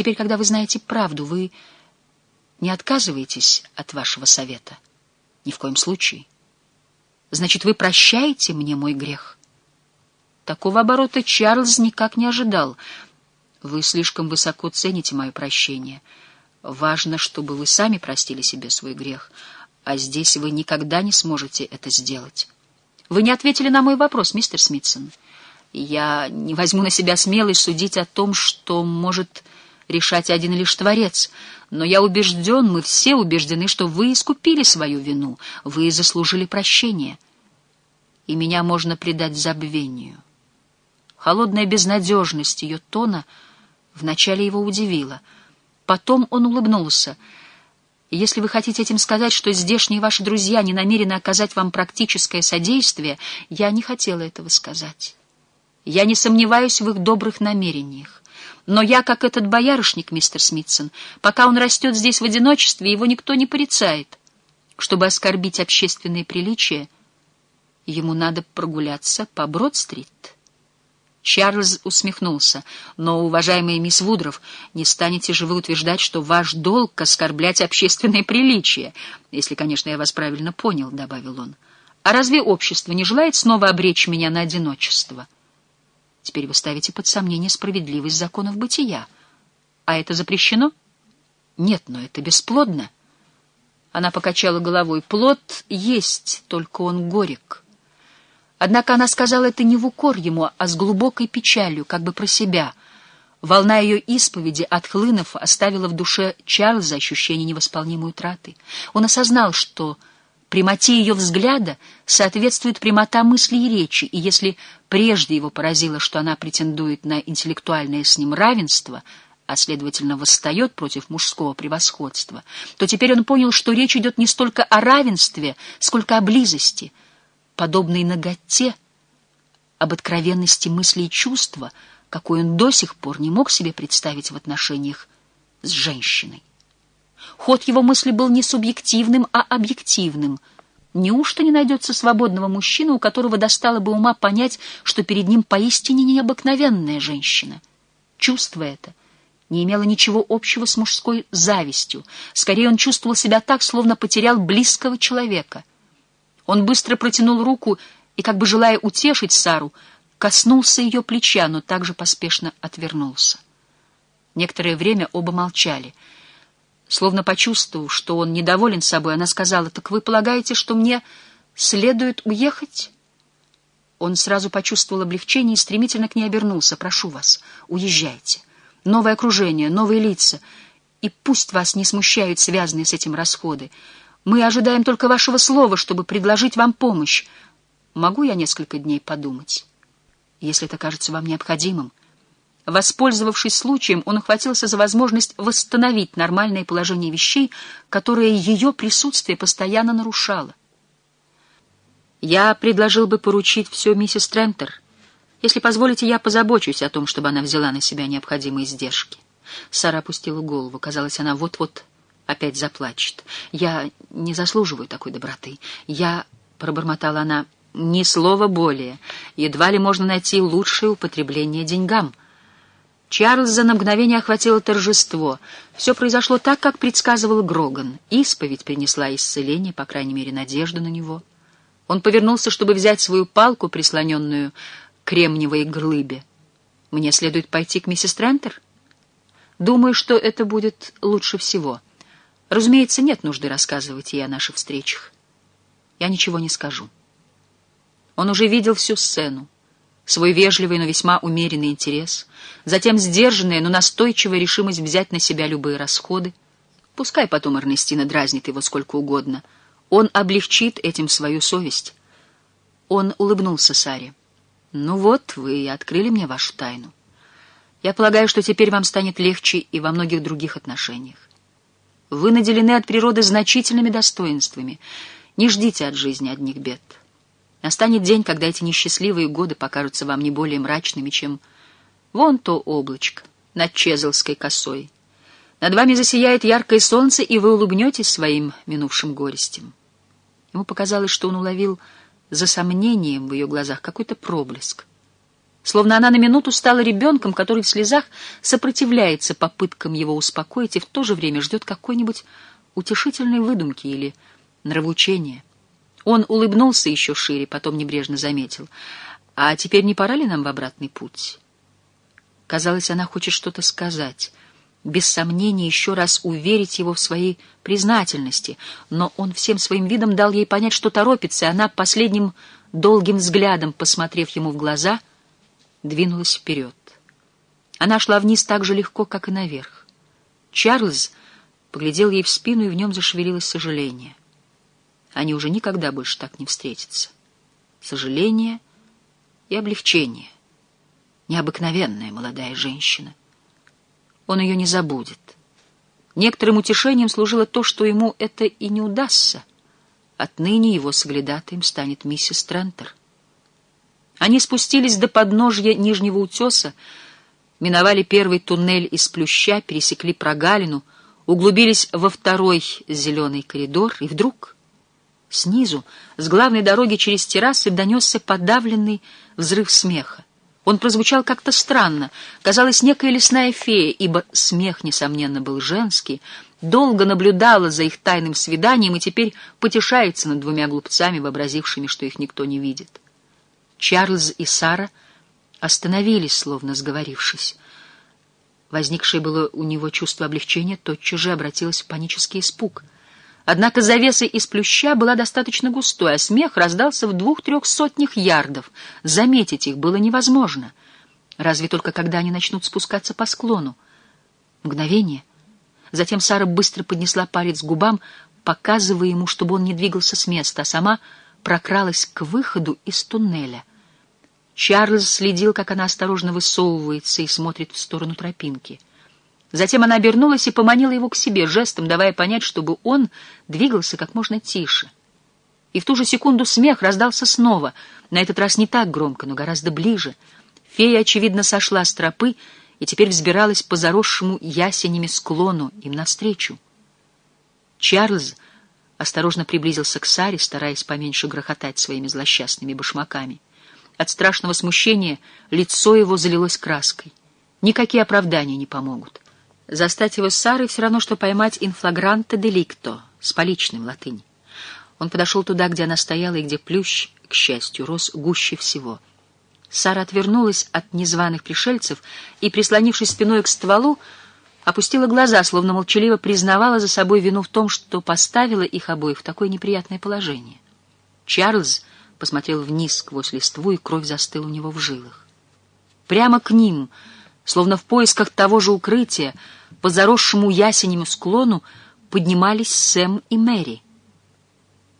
Теперь, когда вы знаете правду, вы не отказываетесь от вашего совета? Ни в коем случае. Значит, вы прощаете мне мой грех? Такого оборота Чарльз никак не ожидал. Вы слишком высоко цените мое прощение. Важно, чтобы вы сами простили себе свой грех, а здесь вы никогда не сможете это сделать. Вы не ответили на мой вопрос, мистер Смитсон. Я не возьму на себя смелость судить о том, что может решать один лишь Творец, но я убежден, мы все убеждены, что вы искупили свою вину, вы заслужили прощения, и меня можно предать забвению. Холодная безнадежность ее тона вначале его удивила. Потом он улыбнулся. «Если вы хотите этим сказать, что здешние ваши друзья не намерены оказать вам практическое содействие, я не хотела этого сказать. Я не сомневаюсь в их добрых намерениях. Но я, как этот боярышник, мистер Смитсон, пока он растет здесь в одиночестве, его никто не порицает. Чтобы оскорбить общественные приличия, ему надо прогуляться по Брод-стрит. Чарльз усмехнулся. «Но, уважаемая мисс Вудров, не станете же вы утверждать, что ваш долг — оскорблять общественные приличия, если, конечно, я вас правильно понял», — добавил он. «А разве общество не желает снова обречь меня на одиночество?» Теперь вы ставите под сомнение справедливость законов бытия. А это запрещено? Нет, но это бесплодно. Она покачала головой. Плод есть, только он горек. Однако она сказала это не в укор ему, а с глубокой печалью, как бы про себя. Волна ее исповеди, отхлынув, оставила в душе Чарльза ощущение невосполнимой утраты. Он осознал, что Прямоте ее взгляда соответствует прямота мысли и речи, и если прежде его поразило, что она претендует на интеллектуальное с ним равенство, а, следовательно, восстает против мужского превосходства, то теперь он понял, что речь идет не столько о равенстве, сколько о близости, подобной наготе, об откровенности мысли и чувства, какой он до сих пор не мог себе представить в отношениях с женщиной. Ход его мысли был не субъективным, а объективным. Неужто не найдется свободного мужчины, у которого достало бы ума понять, что перед ним поистине необыкновенная женщина? Чувство это не имело ничего общего с мужской завистью. Скорее, он чувствовал себя так, словно потерял близкого человека. Он быстро протянул руку и, как бы желая утешить Сару, коснулся ее плеча, но также поспешно отвернулся. Некоторое время оба молчали — Словно почувствовав, что он недоволен собой, она сказала, «Так вы полагаете, что мне следует уехать?» Он сразу почувствовал облегчение и стремительно к ней обернулся. «Прошу вас, уезжайте. Новое окружение, новые лица. И пусть вас не смущают связанные с этим расходы. Мы ожидаем только вашего слова, чтобы предложить вам помощь. Могу я несколько дней подумать, если это кажется вам необходимым?» Воспользовавшись случаем, он ухватился за возможность восстановить нормальное положение вещей, которое ее присутствие постоянно нарушало. «Я предложил бы поручить все миссис Трентер. Если позволите, я позабочусь о том, чтобы она взяла на себя необходимые издержки». Сара опустила голову. Казалось, она вот-вот опять заплачет. «Я не заслуживаю такой доброты. Я...» — пробормотала она. «Ни слова более. Едва ли можно найти лучшее употребление деньгам». Чарльза на мгновение охватило торжество. Все произошло так, как предсказывал Гроган. Исповедь принесла исцеление, по крайней мере, надежду на него. Он повернулся, чтобы взять свою палку, прислоненную к кремниевой глыбе. «Мне следует пойти к миссис Трентер?» «Думаю, что это будет лучше всего. Разумеется, нет нужды рассказывать ей о наших встречах. Я ничего не скажу». Он уже видел всю сцену свой вежливый, но весьма умеренный интерес, затем сдержанная, но настойчивая решимость взять на себя любые расходы. Пускай потом Эрнестина дразнит его сколько угодно. Он облегчит этим свою совесть. Он улыбнулся Саре. «Ну вот, вы открыли мне вашу тайну. Я полагаю, что теперь вам станет легче и во многих других отношениях. Вы наделены от природы значительными достоинствами. Не ждите от жизни одних бед». Настанет день, когда эти несчастливые годы покажутся вам не более мрачными, чем вон то облачко над Чезлской косой. Над вами засияет яркое солнце, и вы улыбнетесь своим минувшим горестям. Ему показалось, что он уловил за сомнением в ее глазах какой-то проблеск. словно она на минуту стала ребенком, который в слезах сопротивляется попыткам его успокоить и в то же время ждет какой-нибудь утешительной выдумки или нравоучения. Он улыбнулся еще шире, потом небрежно заметил. «А теперь не пора ли нам в обратный путь?» Казалось, она хочет что-то сказать, без сомнения еще раз уверить его в своей признательности, но он всем своим видом дал ей понять, что торопится, и она последним долгим взглядом, посмотрев ему в глаза, двинулась вперед. Она шла вниз так же легко, как и наверх. Чарльз поглядел ей в спину, и в нем зашевелилось сожаление. Они уже никогда больше так не встретятся. Сожаление и облегчение. Необыкновенная молодая женщина. Он ее не забудет. Некоторым утешением служило то, что ему это и не удастся. Отныне его соглядатаем станет миссис Трентер. Они спустились до подножья нижнего утеса, миновали первый туннель из плюща, пересекли прогалину, углубились во второй зеленый коридор, и вдруг снизу, с главной дороги через террасы, донесся подавленный взрыв смеха. Он прозвучал как-то странно, казалось, некая лесная фея, ибо смех, несомненно, был женский, долго наблюдала за их тайным свиданием и теперь потешается над двумя глупцами, вообразившими, что их никто не видит. Чарльз и Сара остановились, словно сговорившись. Возникшее было у него чувство облегчения тотчас же обратилось в панический испуг. Однако завеса из плюща была достаточно густой, а смех раздался в двух-трех сотнях ярдов. Заметить их было невозможно. Разве только когда они начнут спускаться по склону. Мгновение. Затем Сара быстро поднесла палец к губам, показывая ему, чтобы он не двигался с места, а сама прокралась к выходу из туннеля. Чарльз следил, как она осторожно высовывается и смотрит в сторону тропинки. Затем она обернулась и поманила его к себе, жестом давая понять, чтобы он двигался как можно тише. И в ту же секунду смех раздался снова, на этот раз не так громко, но гораздо ближе. Фея, очевидно, сошла с тропы и теперь взбиралась по заросшему ясенями склону им навстречу. Чарльз осторожно приблизился к Саре, стараясь поменьше грохотать своими злосчастными башмаками. От страшного смущения лицо его залилось краской. Никакие оправдания не помогут. Застать его с Сарой все равно, что поймать инфлагранте деликто, с поличным латынь. Он подошел туда, где она стояла, и где плющ, к счастью, рос гуще всего. Сара отвернулась от незваных пришельцев и, прислонившись спиной к стволу, опустила глаза, словно молчаливо признавала за собой вину в том, что поставила их обоих в такое неприятное положение. Чарльз посмотрел вниз сквозь листву, и кровь застыла у него в жилах. Прямо к ним, словно в поисках того же укрытия, по заросшему ясенему склону поднимались Сэм и Мэри —